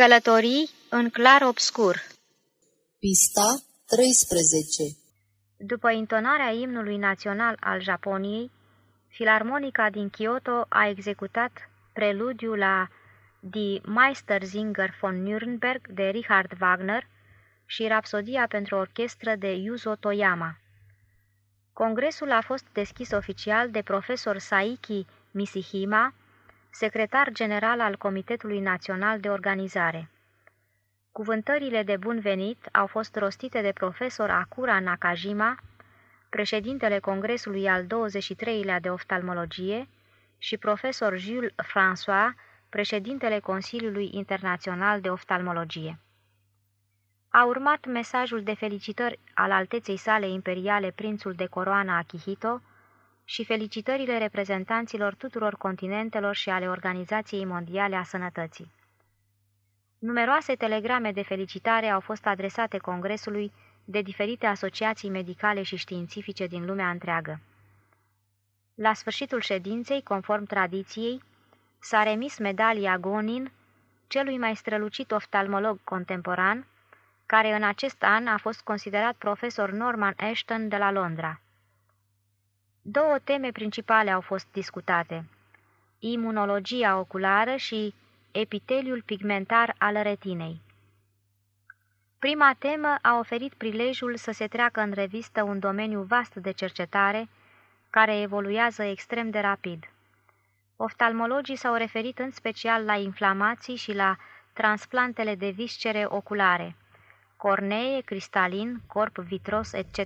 Călătorii în clar obscur Pista 13 După intonarea imnului național al Japoniei, Filarmonica din Kyoto a executat preludiul la Die Meistersinger von Nürnberg de Richard Wagner și Rapsodia pentru orchestră de Yuzo Toyama. Congresul a fost deschis oficial de profesor Saiki Mishima, secretar general al Comitetului Național de Organizare. Cuvântările de bun venit au fost rostite de profesor Akura Nakajima, președintele Congresului al 23-lea de oftalmologie, și profesor Jules François, președintele Consiliului Internațional de Oftalmologie. A urmat mesajul de felicitări al alteței sale imperiale prințul de coroana Akihito, și felicitările reprezentanților tuturor continentelor și ale Organizației Mondiale a Sănătății. Numeroase telegrame de felicitare au fost adresate Congresului de diferite asociații medicale și științifice din lumea întreagă. La sfârșitul ședinței, conform tradiției, s-a remis medalia Gonin celui mai strălucit oftalmolog contemporan, care în acest an a fost considerat profesor Norman Ashton de la Londra. Două teme principale au fost discutate, imunologia oculară și epiteliul pigmentar al retinei. Prima temă a oferit prilejul să se treacă în revistă un domeniu vast de cercetare, care evoluează extrem de rapid. Oftalmologii s-au referit în special la inflamații și la transplantele de viscere oculare, cornee, cristalin, corp vitros, etc.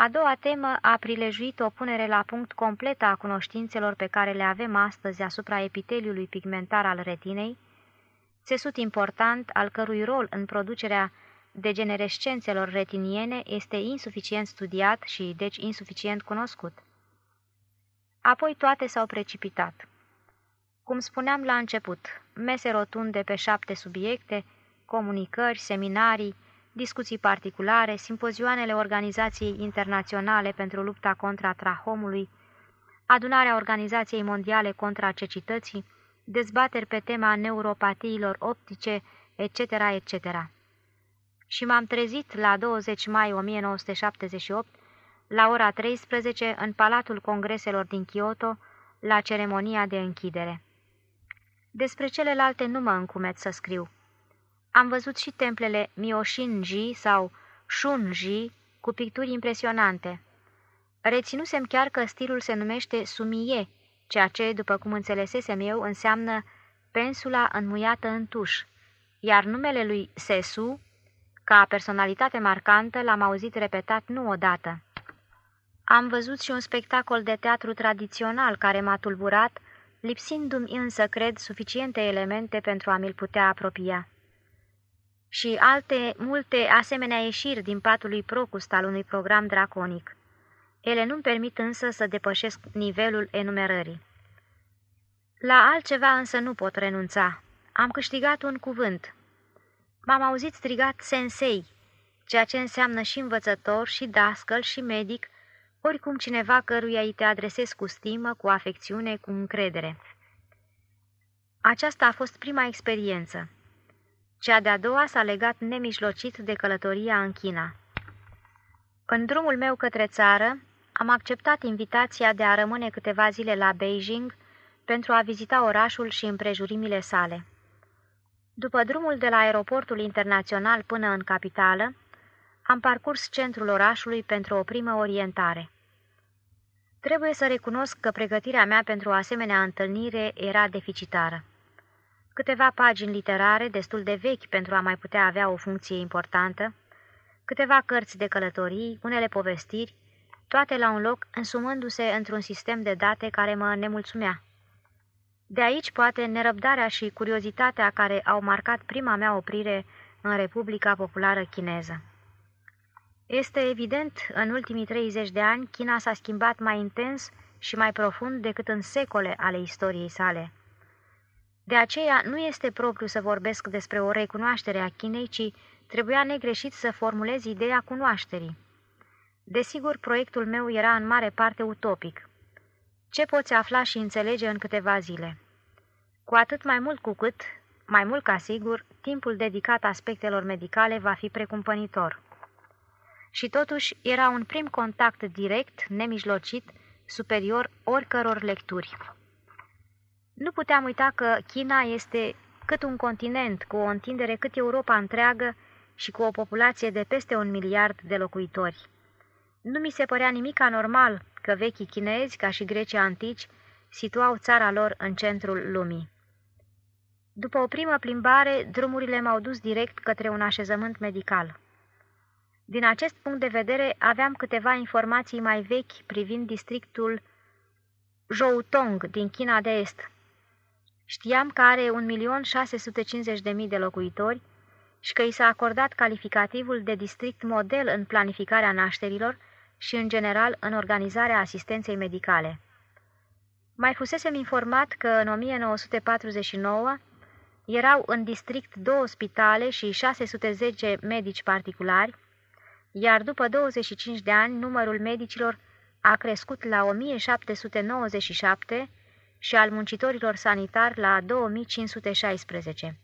A doua temă a prilejuit o punere la punct completă a cunoștințelor pe care le avem astăzi asupra epiteliului pigmentar al retinei, țesut important al cărui rol în producerea degenerescențelor retiniene este insuficient studiat și deci insuficient cunoscut. Apoi toate s-au precipitat. Cum spuneam la început, mese rotunde pe șapte subiecte, comunicări, seminarii, discuții particulare, simpozioanele Organizației Internaționale pentru lupta contra trahomului, adunarea Organizației Mondiale contra cecității, dezbateri pe tema neuropatiilor optice, etc., etc. Și m-am trezit la 20 mai 1978, la ora 13, în Palatul Congreselor din Kyoto, la ceremonia de închidere. Despre celelalte nu mă încumet să scriu. Am văzut și templele Mioshinji sau Shunji cu picturi impresionante. Reținusem chiar că stilul se numește Sumie, ceea ce, după cum înțelesesem eu, înseamnă pensula înmuiată în tuș, iar numele lui Sesu, ca personalitate marcantă, l-am auzit repetat nu odată. Am văzut și un spectacol de teatru tradițional care m-a tulburat, lipsindu-mi însă, cred, suficiente elemente pentru a mi-l putea apropia și alte multe asemenea ieșiri din patului procust al unui program draconic. Ele nu-mi permit însă să depășesc nivelul enumerării. La altceva însă nu pot renunța. Am câștigat un cuvânt. M-am auzit strigat sensei, ceea ce înseamnă și învățător, și dascăl, și medic, oricum cineva căruia îi te adresezi cu stimă, cu afecțiune, cu încredere. Aceasta a fost prima experiență. Cea de-a doua s-a legat nemijlocit de călătoria în China. În drumul meu către țară, am acceptat invitația de a rămâne câteva zile la Beijing pentru a vizita orașul și împrejurimile sale. După drumul de la aeroportul internațional până în capitală, am parcurs centrul orașului pentru o primă orientare. Trebuie să recunosc că pregătirea mea pentru o asemenea întâlnire era deficitară câteva pagini literare destul de vechi pentru a mai putea avea o funcție importantă, câteva cărți de călătorii, unele povestiri, toate la un loc, însumându-se într-un sistem de date care mă nemulțumea. De aici, poate, nerăbdarea și curiozitatea care au marcat prima mea oprire în Republica Populară Chineză. Este evident, în ultimii 30 de ani, China s-a schimbat mai intens și mai profund decât în secole ale istoriei sale. De aceea nu este propriu să vorbesc despre o recunoaștere a Chinei, ci trebuia negreșit să formulez ideea cunoașterii. Desigur, proiectul meu era în mare parte utopic. Ce poți afla și înțelege în câteva zile? Cu atât mai mult cu cât, mai mult ca sigur, timpul dedicat aspectelor medicale va fi precumpănitor. Și totuși era un prim contact direct, nemijlocit, superior oricăror lecturi. Nu puteam uita că China este cât un continent cu o întindere cât Europa întreagă și cu o populație de peste un miliard de locuitori. Nu mi se părea nimic anormal că vechii chinezi, ca și grecii antici, situau țara lor în centrul lumii. După o primă plimbare, drumurile m-au dus direct către un așezământ medical. Din acest punct de vedere, aveam câteva informații mai vechi privind districtul Zhoutong din China de Est. Știam că are 1.650.000 de locuitori și că i s-a acordat calificativul de district model în planificarea nașterilor și, în general, în organizarea asistenței medicale. Mai fusesem informat că în 1949 erau în district două spitale și 610 medici particulari, iar după 25 de ani numărul medicilor a crescut la 1797 și al muncitorilor sanitari la 2516.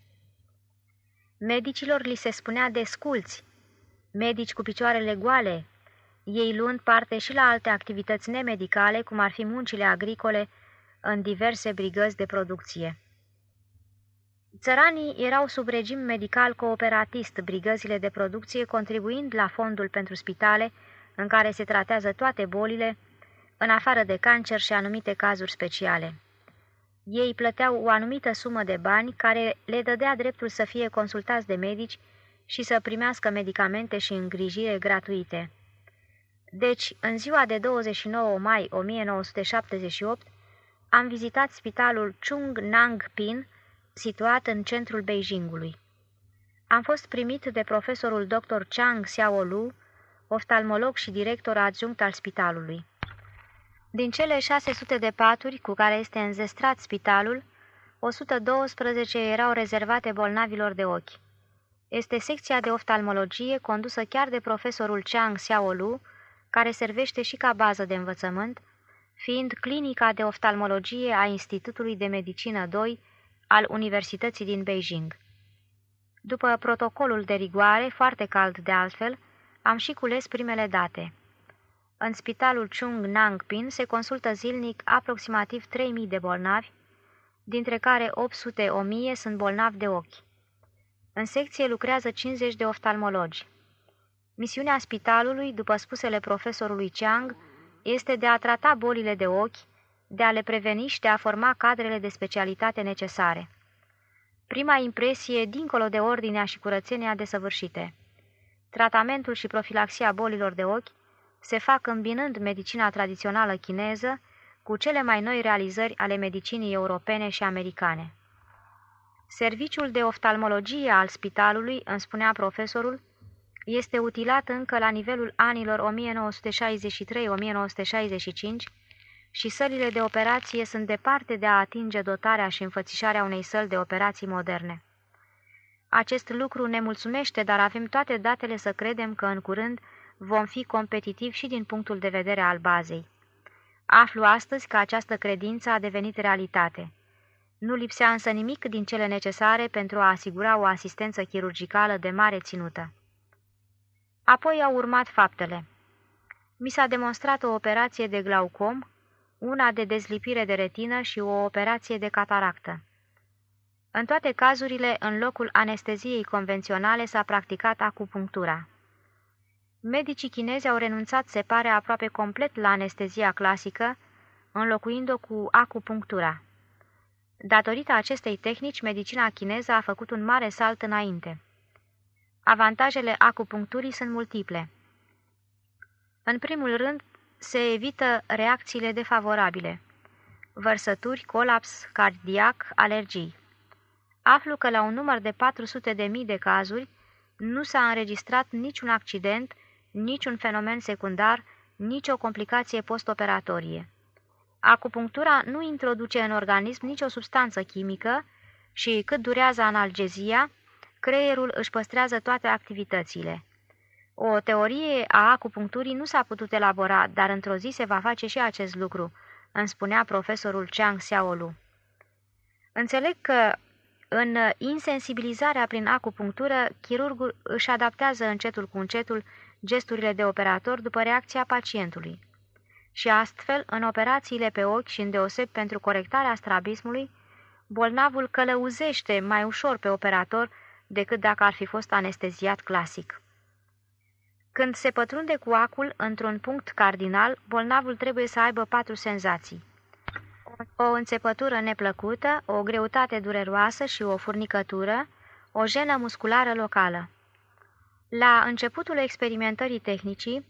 Medicilor li se spunea desculți, medici cu picioarele goale, ei luând parte și la alte activități nemedicale, cum ar fi muncile agricole, în diverse brigăzi de producție. Țăranii erau sub regim medical cooperatist, brigăzile de producție contribuind la fondul pentru spitale, în care se tratează toate bolile, în afară de cancer și anumite cazuri speciale. Ei plăteau o anumită sumă de bani care le dădea dreptul să fie consultați de medici și să primească medicamente și îngrijire gratuite. Deci, în ziua de 29 mai 1978, am vizitat spitalul Chung Nang Pin, situat în centrul Beijingului. Am fost primit de profesorul dr. Chang Xiaolu, oftalmolog și director adjunct al spitalului. Din cele 600 de paturi cu care este înzestrat spitalul, 112 erau rezervate bolnavilor de ochi. Este secția de oftalmologie condusă chiar de profesorul Chang Xiaolu, care servește și ca bază de învățământ, fiind clinica de oftalmologie a Institutului de Medicină 2 al Universității din Beijing. După protocolul de rigoare, foarte cald de altfel, am și cules primele date. În spitalul Chung Nang Pin se consultă zilnic aproximativ 3000 de bolnavi, dintre care 800-1000 sunt bolnavi de ochi. În secție lucrează 50 de oftalmologi. Misiunea spitalului, după spusele profesorului Chiang, este de a trata bolile de ochi, de a le preveni și de a forma cadrele de specialitate necesare. Prima impresie, dincolo de ordinea și curățenia desăvârșite. Tratamentul și profilaxia bolilor de ochi se fac îmbinând medicina tradițională chineză cu cele mai noi realizări ale medicinii europene și americane. Serviciul de oftalmologie al spitalului, îmi spunea profesorul, este utilat încă la nivelul anilor 1963-1965 și sălile de operație sunt departe de a atinge dotarea și înfățișarea unei săli de operații moderne. Acest lucru ne mulțumește, dar avem toate datele să credem că în curând vom fi competitivi și din punctul de vedere al bazei. Aflu astăzi că această credință a devenit realitate. Nu lipsea însă nimic din cele necesare pentru a asigura o asistență chirurgicală de mare ținută. Apoi au urmat faptele. Mi s-a demonstrat o operație de glaucom, una de dezlipire de retină și o operație de cataractă. În toate cazurile, în locul anesteziei convenționale s-a practicat acupunctura. Medicii chinezi au renunțat, se pare, aproape complet la anestezia clasică, înlocuind-o cu acupunctura. Datorită acestei tehnici, medicina chineză a făcut un mare salt înainte. Avantajele acupuncturii sunt multiple. În primul rând, se evită reacțiile defavorabile, vărsături, colaps cardiac, alergii. Aflu că la un număr de 400.000 de, de cazuri nu s-a înregistrat niciun accident, niciun fenomen secundar, nicio complicație postoperatorie. Acupunctura nu introduce în organism nicio substanță chimică și cât durează analgezia, creierul își păstrează toate activitățile. O teorie a acupuncturii nu s-a putut elabora, dar într-o zi se va face și acest lucru, îmi spunea profesorul Chang Xiaolu. Înțeleg că În insensibilizarea prin acupunctură, chirurgul își adaptează încetul cu încetul gesturile de operator după reacția pacientului. Și astfel, în operațiile pe ochi și îndeoseb pentru corectarea strabismului, bolnavul călăuzește mai ușor pe operator decât dacă ar fi fost anesteziat clasic. Când se pătrunde cu acul într-un punct cardinal, bolnavul trebuie să aibă patru senzații. O înțepătură neplăcută, o greutate dureroasă și o furnicătură, o jenă musculară locală. La începutul experimentării tehnicii,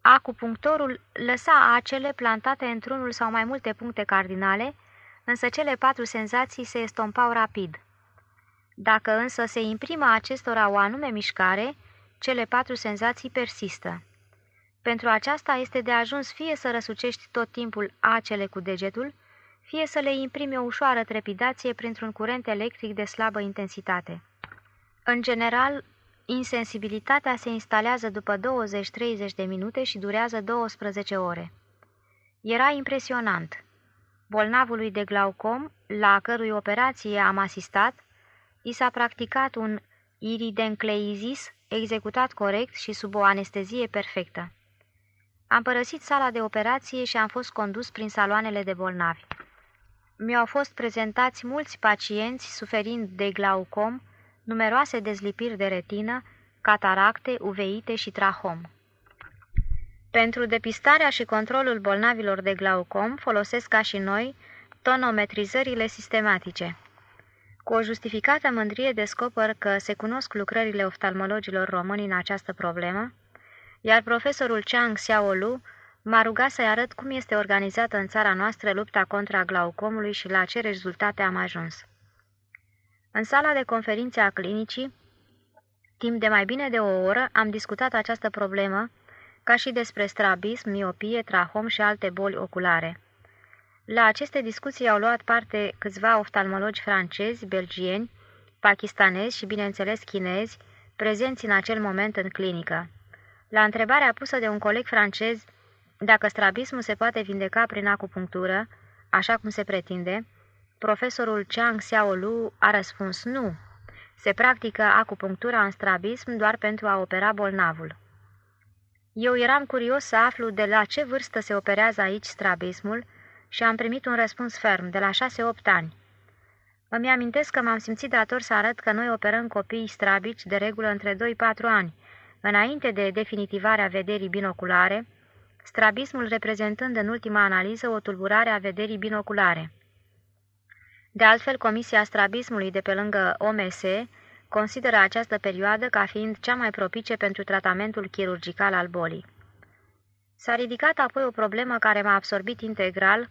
acupunctorul lăsa acele plantate într-unul sau mai multe puncte cardinale, însă cele patru senzații se estompau rapid. Dacă însă se imprimă acestora o anume mișcare, cele patru senzații persistă. Pentru aceasta este de ajuns fie să răsucești tot timpul acele cu degetul, fie să le imprimi o ușoară trepidație printr-un curent electric de slabă intensitate. În general, insensibilitatea se instalează după 20-30 de minute și durează 12 ore. Era impresionant. Bolnavului de glaucom, la cărui operație am asistat, i s-a practicat un iridencleizis executat corect și sub o anestezie perfectă. Am părăsit sala de operație și am fost condus prin saloanele de bolnavi. Mi-au fost prezentați mulți pacienți suferind de glaucom, numeroase dezlipiri de retină, cataracte, uveite și trahom. Pentru depistarea și controlul bolnavilor de glaucom folosesc ca și noi tonometrizările sistematice. Cu o justificată mândrie descoper că se cunosc lucrările oftalmologilor români în această problemă, iar profesorul Chang Xiaolu m-a rugat să-i arăt cum este organizată în țara noastră lupta contra glaucomului și la ce rezultate am ajuns. În sala de conferințe a clinicii, timp de mai bine de o oră, am discutat această problemă, ca și despre strabism, miopie, trahom și alte boli oculare. La aceste discuții au luat parte câțiva oftalmologi francezi, belgieni, pakistanezi și, bineînțeles, chinezi, prezenți în acel moment în clinică. La întrebarea pusă de un coleg francez dacă strabismul se poate vindeca prin acupunctură, așa cum se pretinde, profesorul Chang Xiaolu a răspuns nu. Se practică acupunctura în strabism doar pentru a opera bolnavul. Eu eram curios să aflu de la ce vârstă se operează aici strabismul și am primit un răspuns ferm, de la 6-8 ani. Îmi amintesc că m-am simțit dator să arăt că noi operăm copii strabici de regulă între 2-4 ani, înainte de definitivarea vederii binoculare, strabismul reprezentând în ultima analiză o tulburare a vederii binoculare. De altfel, Comisia Strabismului de pe lângă OMS consideră această perioadă ca fiind cea mai propice pentru tratamentul chirurgical al bolii. S-a ridicat apoi o problemă care m-a absorbit integral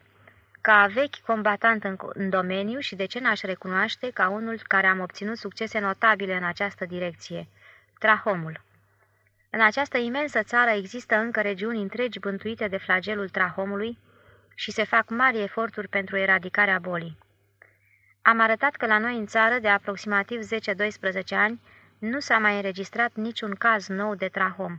ca vechi combatant în, în domeniu și de ce n-aș recunoaște ca unul care am obținut succese notabile în această direcție, trahomul. În această imensă țară există încă regiuni întregi bântuite de flagelul trahomului și se fac mari eforturi pentru eradicarea bolii. Am arătat că la noi în țară, de aproximativ 10-12 ani, nu s-a mai înregistrat niciun caz nou de trahom.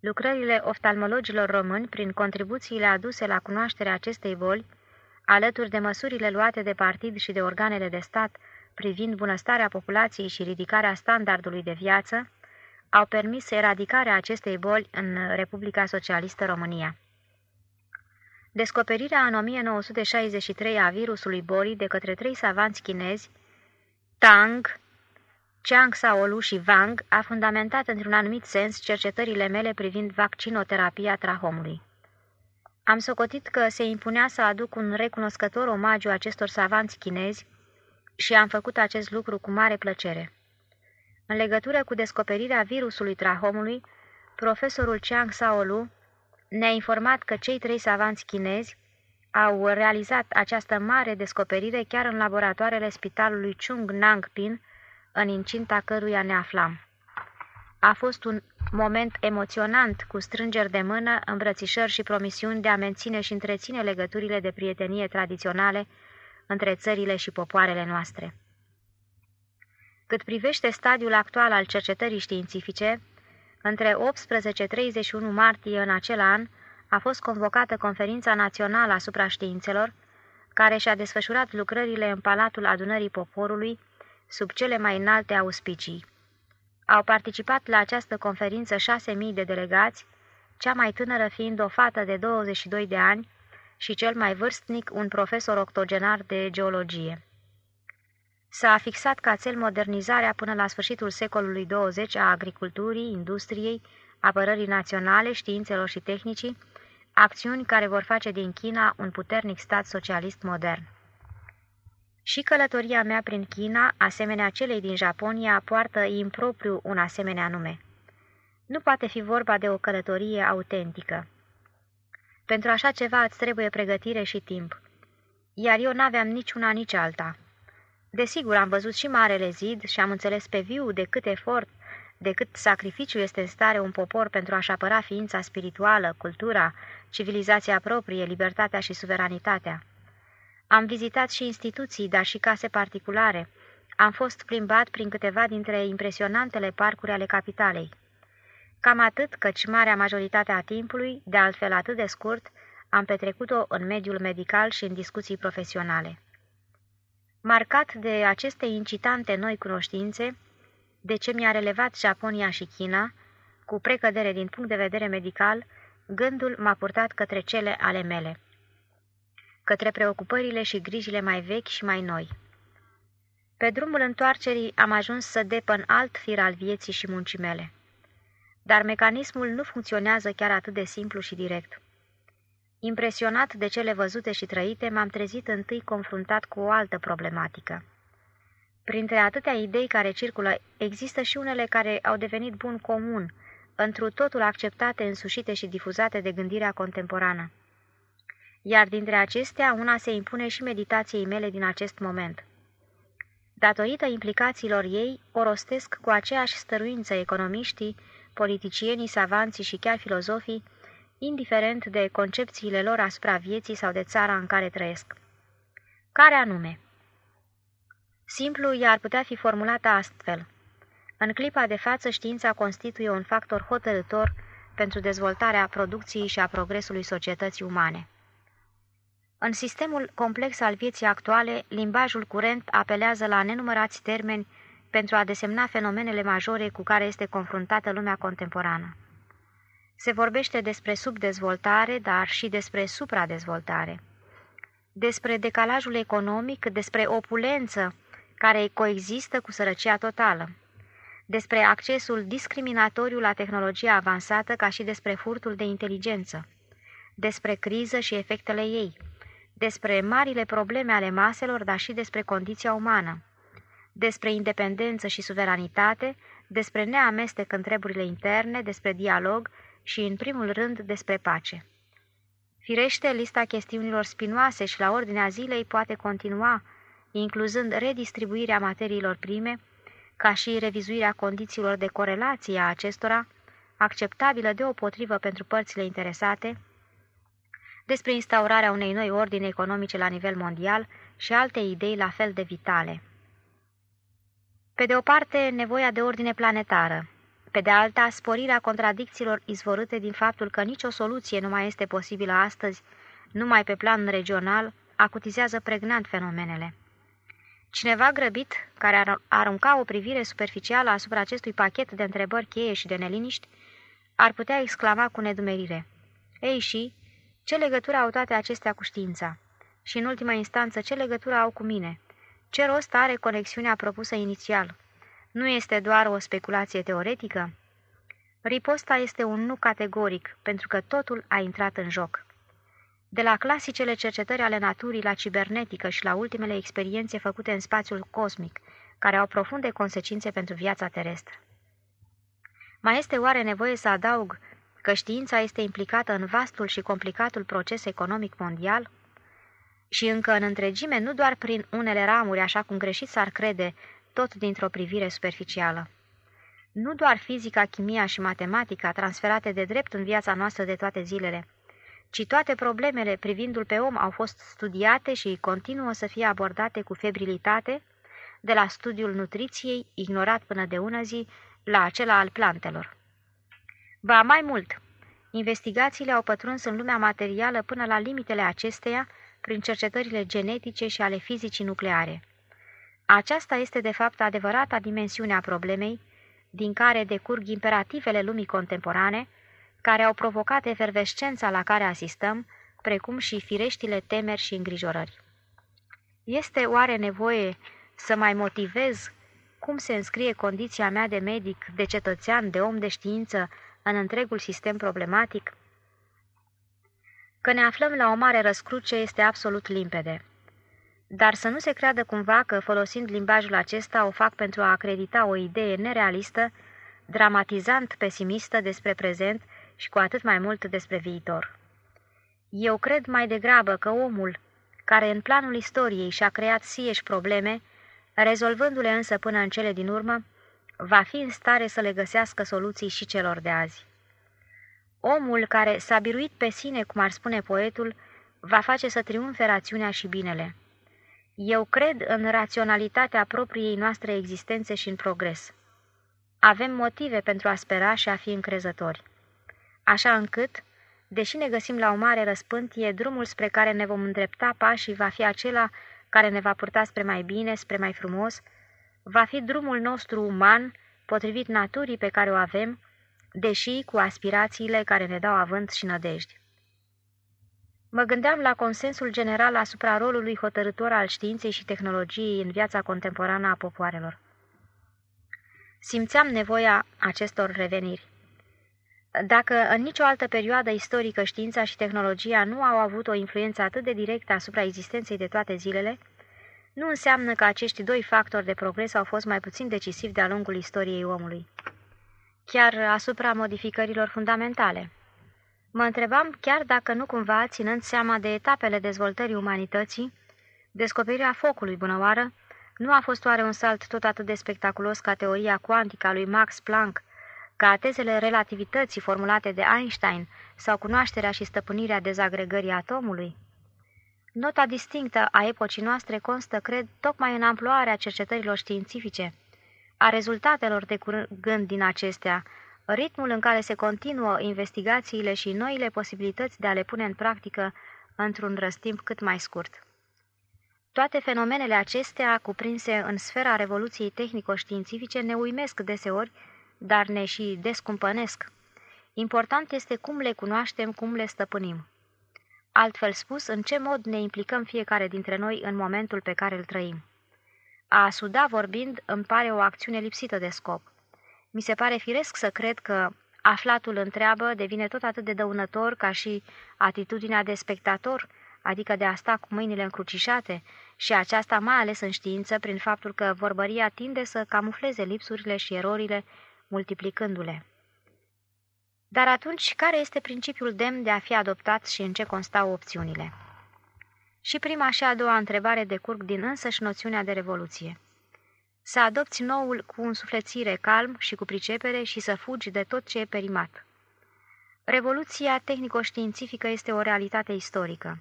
Lucrările oftalmologilor români, prin contribuțiile aduse la cunoașterea acestei boli, alături de măsurile luate de partid și de organele de stat privind bunăstarea populației și ridicarea standardului de viață, au permis eradicarea acestei boli în Republica Socialistă România. Descoperirea în 1963 a virusului bolii de către trei savanți chinezi, Tang, Chiang Saolu și Wang, a fundamentat într-un anumit sens cercetările mele privind vaccinoterapia trahomului. Am socotit că se impunea să aduc un recunoscător omagiu acestor savanți chinezi și am făcut acest lucru cu mare plăcere. În legătură cu descoperirea virusului trahomului, profesorul Chiang Saolu ne-a informat că cei trei savanți chinezi au realizat această mare descoperire chiar în laboratoarele spitalului Chung Nang Pin, în incinta căruia ne aflam. A fost un moment emoționant cu strângeri de mână, îmbrățișări și promisiuni de a menține și întreține legăturile de prietenie tradiționale între țările și popoarele noastre. Cât privește stadiul actual al cercetării științifice, între 18-31 martie în acel an a fost convocată Conferința Națională asupra Științelor, care și-a desfășurat lucrările în Palatul Adunării Poporului sub cele mai înalte auspicii. Au participat la această conferință șase mii de delegați, cea mai tânără fiind o fată de 22 de ani și cel mai vârstnic un profesor octogenar de geologie. S-a fixat ca cel modernizarea până la sfârșitul secolului 20 a agriculturii, industriei, apărării naționale, științelor și tehnicii, acțiuni care vor face din China un puternic stat socialist modern. Și călătoria mea prin China, asemenea celei din Japonia, poartă impropriu un asemenea nume. Nu poate fi vorba de o călătorie autentică. Pentru așa ceva îți trebuie pregătire și timp. Iar eu n-aveam niciuna nici alta. Desigur, am văzut și Marele Zid și am înțeles pe viu de cât efort, de cât sacrificiu este în stare un popor pentru a-și apăra ființa spirituală, cultura, civilizația proprie, libertatea și suveranitatea. Am vizitat și instituții, dar și case particulare. Am fost plimbat prin câteva dintre impresionantele parcuri ale capitalei. Cam atât, căci marea majoritate a timpului, de altfel atât de scurt, am petrecut-o în mediul medical și în discuții profesionale. Marcat de aceste incitante noi cunoștințe, de ce mi-a relevat Japonia și China, cu precădere din punct de vedere medical, gândul m-a purtat către cele ale mele, către preocupările și grijile mai vechi și mai noi. Pe drumul întoarcerii am ajuns să depăn alt fir al vieții și muncii mele. Dar mecanismul nu funcționează chiar atât de simplu și direct. Impresionat de cele văzute și trăite, m-am trezit întâi confruntat cu o altă problematică. Printre atâtea idei care circulă, există și unele care au devenit bun comun, întru totul acceptate, însușite și difuzate de gândirea contemporană. Iar dintre acestea, una se impune și meditației mele din acest moment. Datorită implicațiilor ei, o rostesc cu aceeași stăruință economiștii, politicienii, savanții și chiar filozofii, indiferent de concepțiile lor asupra vieții sau de țara în care trăiesc. Care anume? Simplu, ea ar putea fi formulată astfel. În clipa de față, știința constituie un factor hotărător pentru dezvoltarea producției și a progresului societății umane. În sistemul complex al vieții actuale, limbajul curent apelează la nenumărați termeni pentru a desemna fenomenele majore cu care este confruntată lumea contemporană. Se vorbește despre subdezvoltare, dar și despre supradezvoltare. Despre decalajul economic, despre opulență care coexistă cu sărăcia totală. Despre accesul discriminatoriu la tehnologia avansată ca și despre furtul de inteligență. Despre criză și efectele ei. Despre marile probleme ale maselor, dar și despre condiția umană. Despre independență și suveranitate, despre neamestec în treburile interne, despre dialog și, în primul rând, despre pace. Firește, lista chestiunilor spinoase și la ordinea zilei poate continua, incluzând redistribuirea materiilor prime, ca și revizuirea condițiilor de corelație a acestora, acceptabilă deopotrivă pentru părțile interesate, despre instaurarea unei noi ordini economice la nivel mondial și alte idei la fel de vitale. Pe de o parte, nevoia de ordine planetară, pe de alta, sporirea contradicțiilor izvorâte din faptul că nicio soluție nu mai este posibilă astăzi, numai pe plan regional, acutizează pregnant fenomenele. Cineva grăbit, care ar arunca o privire superficială asupra acestui pachet de întrebări cheie și de neliniști, ar putea exclama cu nedumerire. Ei și, ce legătură au toate acestea cu știința? Și în ultima instanță, ce legătură au cu mine? Ce rost are conexiunea propusă inițial? Nu este doar o speculație teoretică? Riposta este un nu categoric, pentru că totul a intrat în joc. De la clasicele cercetări ale naturii la cibernetică și la ultimele experiențe făcute în spațiul cosmic, care au profunde consecințe pentru viața terestră. Mai este oare nevoie să adaug că știința este implicată în vastul și complicatul proces economic mondial? Și încă în întregime, nu doar prin unele ramuri, așa cum greșit s-ar crede, tot dintr-o privire superficială. Nu doar fizica, chimia și matematica transferate de drept în viața noastră de toate zilele, ci toate problemele privindul pe om au fost studiate și continuă să fie abordate cu febrilitate, de la studiul nutriției, ignorat până de ună zi, la acela al plantelor. Ba mai mult, investigațiile au pătruns în lumea materială până la limitele acesteia prin cercetările genetice și ale fizicii nucleare. Aceasta este de fapt adevărata dimensiune a problemei, din care decurg imperativele lumii contemporane, care au provocat efervescența la care asistăm, precum și fireștile temeri și îngrijorări. Este oare nevoie să mai motivez cum se înscrie condiția mea de medic, de cetățean, de om de știință în întregul sistem problematic? Că ne aflăm la o mare răscruce este absolut limpede. Dar să nu se creadă cumva că, folosind limbajul acesta, o fac pentru a acredita o idee nerealistă, dramatizant pesimistă despre prezent și cu atât mai mult despre viitor. Eu cred mai degrabă că omul, care în planul istoriei și-a creat sieși probleme, rezolvându-le însă până în cele din urmă, va fi în stare să le găsească soluții și celor de azi. Omul care s-a biruit pe sine, cum ar spune poetul, va face să triumfe rațiunea și binele. Eu cred în raționalitatea propriei noastre existențe și în progres. Avem motive pentru a spera și a fi încrezători. Așa încât, deși ne găsim la o mare răspântie, drumul spre care ne vom îndrepta pașii va fi acela care ne va purta spre mai bine, spre mai frumos, va fi drumul nostru uman, potrivit naturii pe care o avem, deși cu aspirațiile care ne dau avânt și nădejdi. Mă gândeam la consensul general asupra rolului hotărător al științei și tehnologiei în viața contemporană a popoarelor. Simțeam nevoia acestor reveniri. Dacă în nicio altă perioadă istorică știința și tehnologia nu au avut o influență atât de directă asupra existenței de toate zilele, nu înseamnă că acești doi factori de progres au fost mai puțin decisivi de-a lungul istoriei omului. Chiar asupra modificărilor fundamentale. Mă întrebam chiar dacă nu cumva, ținând seama de etapele dezvoltării umanității, descoperirea focului bunăoară, nu a fost oare un salt tot atât de spectaculos ca teoria cuantică a lui Max Planck, ca tezele relativității formulate de Einstein sau cunoașterea și stăpânirea dezagregării atomului? Nota distinctă a epocii noastre constă, cred, tocmai în amploarea cercetărilor științifice, a rezultatelor de curând din acestea, ritmul în care se continuă investigațiile și noile posibilități de a le pune în practică într-un răstimp cât mai scurt. Toate fenomenele acestea, cuprinse în sfera revoluției tehnico-științifice, ne uimesc deseori, dar ne și descumpănesc. Important este cum le cunoaștem, cum le stăpânim. Altfel spus, în ce mod ne implicăm fiecare dintre noi în momentul pe care îl trăim. A suda vorbind îmi pare o acțiune lipsită de scop. Mi se pare firesc să cred că aflatul întreabă devine tot atât de dăunător ca și atitudinea de spectator, adică de a sta cu mâinile încrucișate, și aceasta mai ales în știință prin faptul că vorbăria tinde să camufleze lipsurile și erorile, multiplicându-le. Dar atunci, care este principiul demn de a fi adoptat și în ce constau opțiunile? Și prima și a doua întrebare decurg din însăși noțiunea de revoluție să adopți noul cu însuflețire calm și cu pricepere și să fugi de tot ce e perimat. Revoluția tehnico-științifică este o realitate istorică.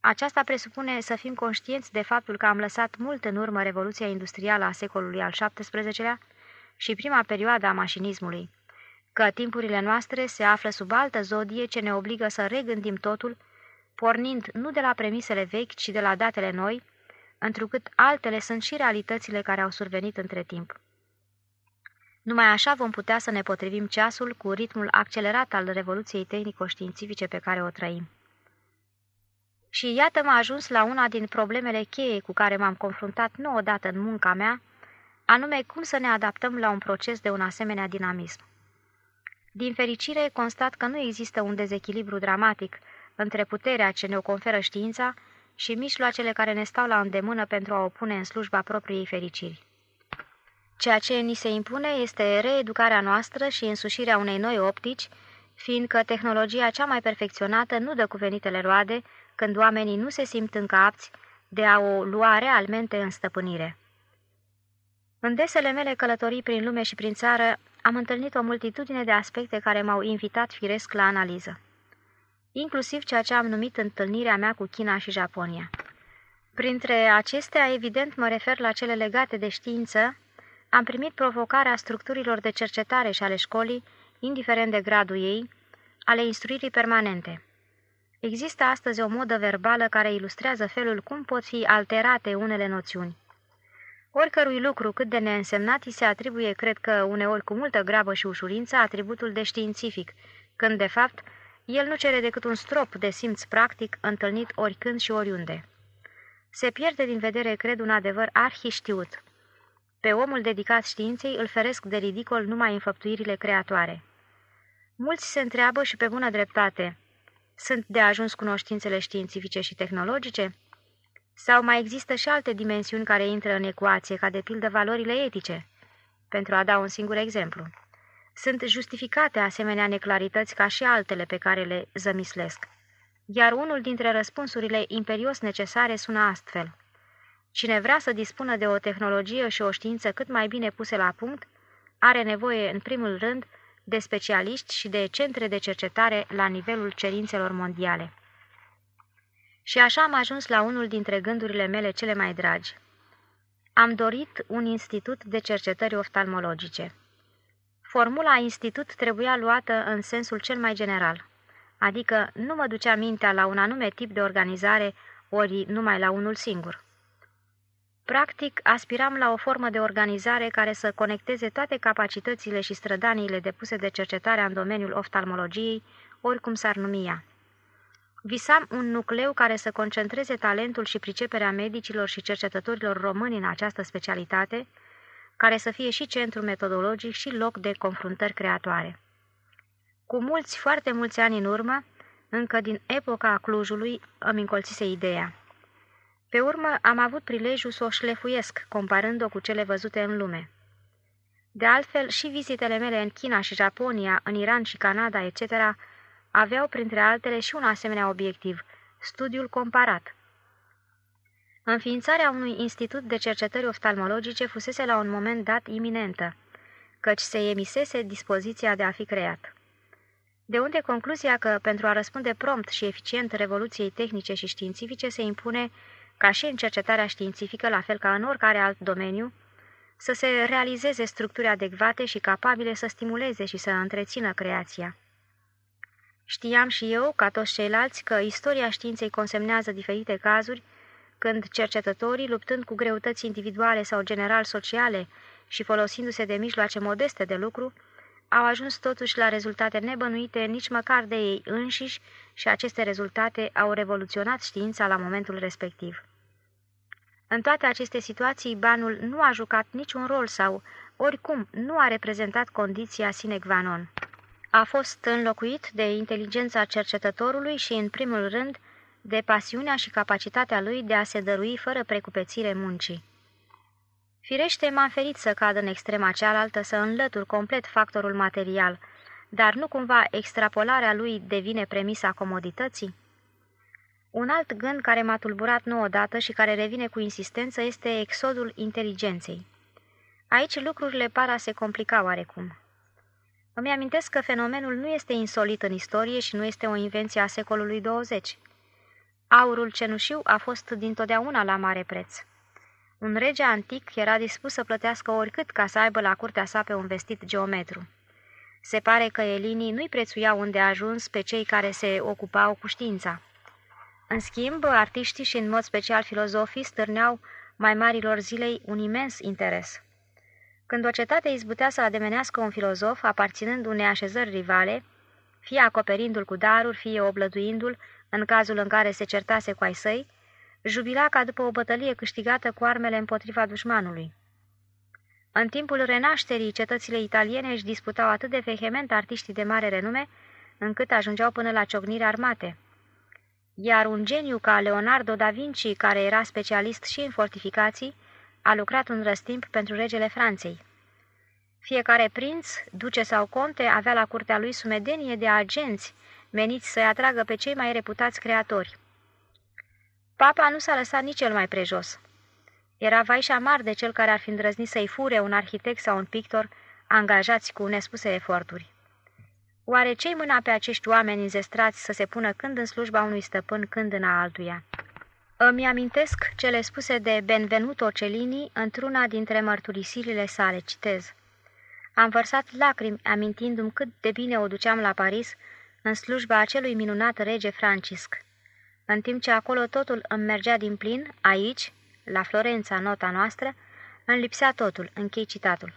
Aceasta presupune să fim conștienți de faptul că am lăsat mult în urmă Revoluția industrială a secolului al XVII-lea și prima perioadă a mașinismului, că timpurile noastre se află sub altă zodie ce ne obligă să regândim totul, pornind nu de la premisele vechi, ci de la datele noi, întrucât altele sunt și realitățile care au survenit între timp. Numai așa vom putea să ne potrivim ceasul cu ritmul accelerat al revoluției tehnico-științifice pe care o trăim. Și iată m-a ajuns la una din problemele cheie cu care m-am confruntat nu odată în munca mea, anume cum să ne adaptăm la un proces de un asemenea dinamism. Din fericire, constat că nu există un dezechilibru dramatic între puterea ce ne-o conferă știința și mijloacele care ne stau la îndemână pentru a o pune în slujba propriei fericiri. Ceea ce ni se impune este reeducarea noastră și însușirea unei noi optici, fiindcă tehnologia cea mai perfecționată nu dă cuvenitele roade când oamenii nu se simt încă apți de a o lua realmente în stăpânire. În desele mele călătorii prin lume și prin țară am întâlnit o multitudine de aspecte care m-au invitat firesc la analiză inclusiv ceea ce am numit întâlnirea mea cu China și Japonia. Printre acestea, evident, mă refer la cele legate de știință, am primit provocarea structurilor de cercetare și ale școlii, indiferent de gradul ei, ale instruirii permanente. Există astăzi o modă verbală care ilustrează felul cum pot fi alterate unele noțiuni. Oricărui lucru cât de neînsemnat îi se atribuie, cred că uneori cu multă grabă și ușurință, atributul de științific, când, de fapt, el nu cere decât un strop de simț practic întâlnit oricând și oriunde. Se pierde din vedere, cred, un adevăr arhi-știut. Pe omul dedicat științei îl feresc de ridicol numai înfăptuirile creatoare. Mulți se întreabă și pe bună dreptate, sunt de ajuns cunoștințele științifice și tehnologice? Sau mai există și alte dimensiuni care intră în ecuație, ca de pildă valorile etice? Pentru a da un singur exemplu. Sunt justificate asemenea neclarități ca și altele pe care le zămislesc. Iar unul dintre răspunsurile imperios necesare sună astfel. Cine vrea să dispună de o tehnologie și o știință cât mai bine puse la punct, are nevoie, în primul rând, de specialiști și de centre de cercetare la nivelul cerințelor mondiale. Și așa am ajuns la unul dintre gândurile mele cele mai dragi. Am dorit un institut de cercetări oftalmologice. Formula institut trebuia luată în sensul cel mai general, adică nu mă ducea mintea la un anume tip de organizare, ori numai la unul singur. Practic, aspiram la o formă de organizare care să conecteze toate capacitățile și strădaniile depuse de cercetarea în domeniul oftalmologiei, oricum s-ar numi ea. Visam un nucleu care să concentreze talentul și priceperea medicilor și cercetătorilor români în această specialitate, care să fie și centru metodologic și loc de confruntări creatoare. Cu mulți, foarte mulți ani în urmă, încă din epoca Clujului, îmi încolțise ideea. Pe urmă, am avut prilejul să o șlefuiesc, comparând-o cu cele văzute în lume. De altfel, și vizitele mele în China și Japonia, în Iran și Canada, etc., aveau, printre altele, și un asemenea obiectiv, studiul comparat. Înființarea unui institut de cercetări oftalmologice fusese la un moment dat iminentă, căci se emisese dispoziția de a fi creat. De unde concluzia că, pentru a răspunde prompt și eficient revoluției tehnice și științifice, se impune ca și în cercetarea științifică, la fel ca în oricare alt domeniu, să se realizeze structuri adecvate și capabile să stimuleze și să întrețină creația. Știam și eu, ca toți ceilalți, că istoria științei consemnează diferite cazuri, când cercetătorii, luptând cu greutăți individuale sau general sociale și folosindu-se de mijloace modeste de lucru, au ajuns totuși la rezultate nebănuite nici măcar de ei înșiși și aceste rezultate au revoluționat știința la momentul respectiv. În toate aceste situații, banul nu a jucat niciun rol sau, oricum, nu a reprezentat condiția sine qua non. A fost înlocuit de inteligența cercetătorului și, în primul rând, de pasiunea și capacitatea lui de a se dărui fără precupețire muncii. Firește, m-am ferit să cad în extrema cealaltă, să înlătur complet factorul material, dar nu cumva extrapolarea lui devine premisa comodității? Un alt gând care m-a tulburat nu odată și care revine cu insistență este exodul inteligenței. Aici lucrurile par a se complica oarecum. Îmi amintesc că fenomenul nu este insolit în istorie și nu este o invenție a secolului 20. Aurul cenușiu a fost dintotdeauna la mare preț. Un rege antic era dispus să plătească oricât ca să aibă la curtea sa pe un vestit geometru. Se pare că elinii nu-i prețuiau unde a ajuns pe cei care se ocupau cu știința. În schimb, artiștii și în mod special filozofii stârneau mai marilor zilei un imens interes. Când o cetate izbutea să ademenească un filozof aparținând unei așezări rivale, fie acoperindu-l cu daruri, fie oblăduindu-l, în cazul în care se certase cu ai săi, jubila ca după o bătălie câștigată cu armele împotriva dușmanului. În timpul renașterii, cetățile italiene își disputau atât de vehement artiștii de mare renume, încât ajungeau până la ciocniri armate. Iar un geniu ca Leonardo da Vinci, care era specialist și în fortificații, a lucrat un răstimp pentru regele Franței. Fiecare prinț, duce sau conte avea la curtea lui sumedenie de agenți meniți să-i atragă pe cei mai reputați creatori. Papa nu s-a lăsat nici cel mai prejos. Era vai și amar de cel care ar fi îndrăznit să-i fure un arhitect sau un pictor angajați cu nespuse eforturi. Oare ce-i mâna pe acești oameni înzestrați să se pună când în slujba unui stăpân, când în a altuia? Îmi amintesc cele spuse de Benvenuto Cellini într-una dintre mărturisirile sale, citez. Am vărsat lacrimi amintindu-mi cât de bine o duceam la Paris în slujba acelui minunat rege Francisc. În timp ce acolo totul îmi mergea din plin, aici, la Florența, nota noastră, Îmi lipsea totul, închei citatul.